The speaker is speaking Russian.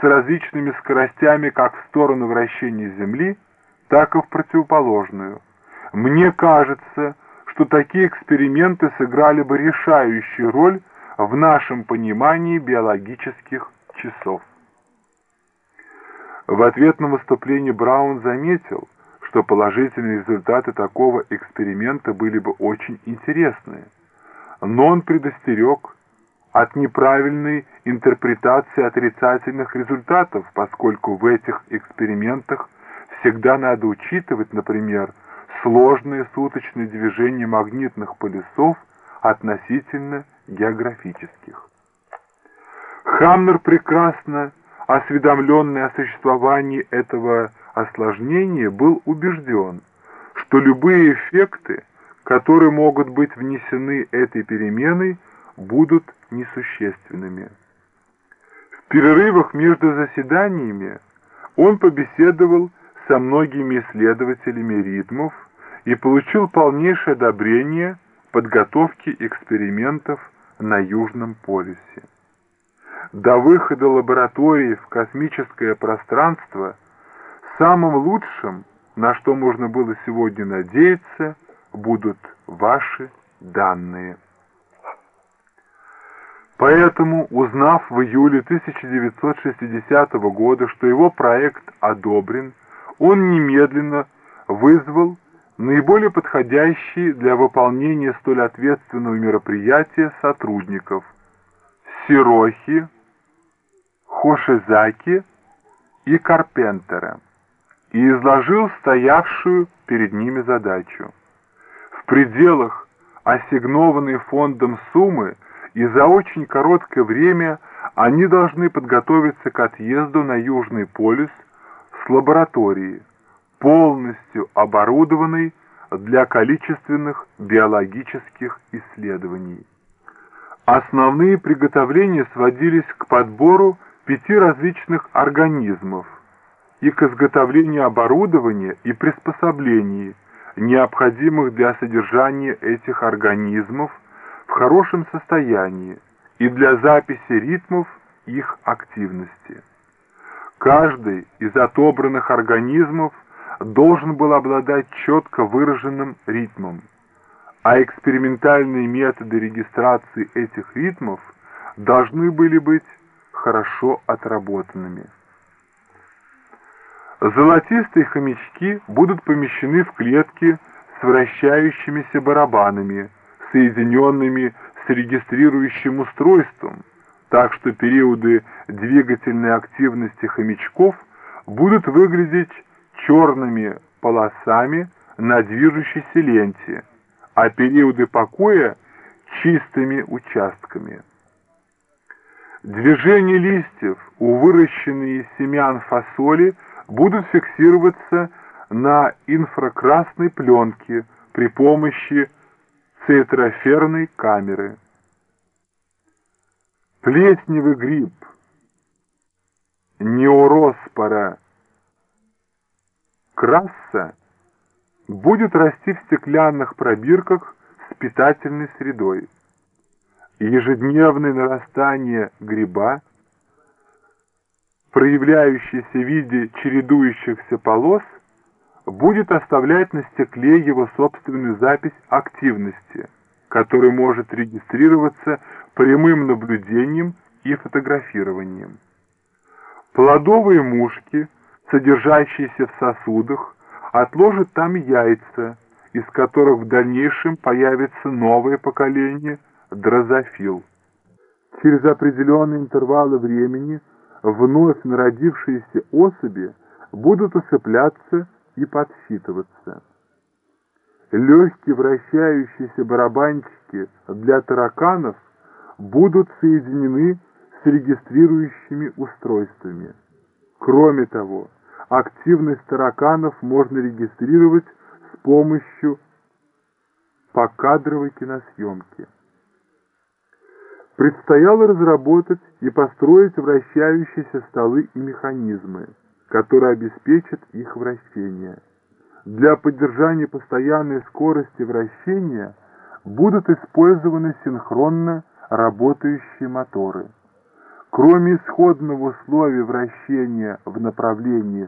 с различными скоростями как в сторону вращения Земли, так и в противоположную. Мне кажется, что такие эксперименты сыграли бы решающую роль в нашем понимании биологических часов. В ответ на выступление Браун заметил, что положительные результаты такого эксперимента были бы очень интересны, но он предостерег от неправильной интерпретации отрицательных результатов, поскольку в этих экспериментах всегда надо учитывать, например, сложные суточные движения магнитных полюсов относительно географических. Хамнер прекрасно осведомленный о существовании этого осложнения, был убежден, что любые эффекты, которые могут быть внесены этой переменой, будут несущественными. В перерывах между заседаниями он побеседовал со многими исследователями ритмов и получил полнейшее одобрение подготовки экспериментов на Южном полюсе. До выхода лаборатории в космическое пространство самым лучшим, на что можно было сегодня надеяться, будут ваши данные. Поэтому, узнав в июле 1960 года, что его проект одобрен, он немедленно вызвал наиболее подходящие для выполнения столь ответственного мероприятия сотрудников Сирохи, Хошизаки и Карпентера и изложил стоявшую перед ними задачу. В пределах ассигнованной фондом суммы и за очень короткое время они должны подготовиться к отъезду на Южный полюс с лабораторией, полностью оборудованной для количественных биологических исследований. Основные приготовления сводились к подбору пяти различных организмов и к изготовлению оборудования и приспособлений, необходимых для содержания этих организмов хорошем состоянии и для записи ритмов их активности. Каждый из отобранных организмов должен был обладать четко выраженным ритмом, а экспериментальные методы регистрации этих ритмов должны были быть хорошо отработанными. Золотистые хомячки будут помещены в клетки с вращающимися барабанами, соединенными с регистрирующим устройством, так что периоды двигательной активности хомячков будут выглядеть черными полосами на движущейся ленте, а периоды покоя – чистыми участками. Движение листьев у выращенной из семян фасоли будут фиксироваться на инфракрасной пленке при помощи цитроферной камеры. Плесневый гриб, неороспора, краса будет расти в стеклянных пробирках с питательной средой. Ежедневное нарастание гриба, проявляющееся в виде чередующихся полос, будет оставлять на стекле его собственную запись активности, которая может регистрироваться прямым наблюдением и фотографированием. Плодовые мушки, содержащиеся в сосудах, отложат там яйца, из которых в дальнейшем появится новое поколение – дрозофил. Через определенные интервалы времени вновь народившиеся особи будут усыпляться и подсчитываться. Легкие вращающиеся барабанчики для тараканов будут соединены с регистрирующими устройствами. Кроме того, активность тараканов можно регистрировать с помощью покадровой киносъемки. Предстояло разработать и построить вращающиеся столы и механизмы, которые обеспечат их вращение. Для поддержания постоянной скорости вращения будут использованы синхронно работающие моторы. Кроме исходного условия вращения в направлении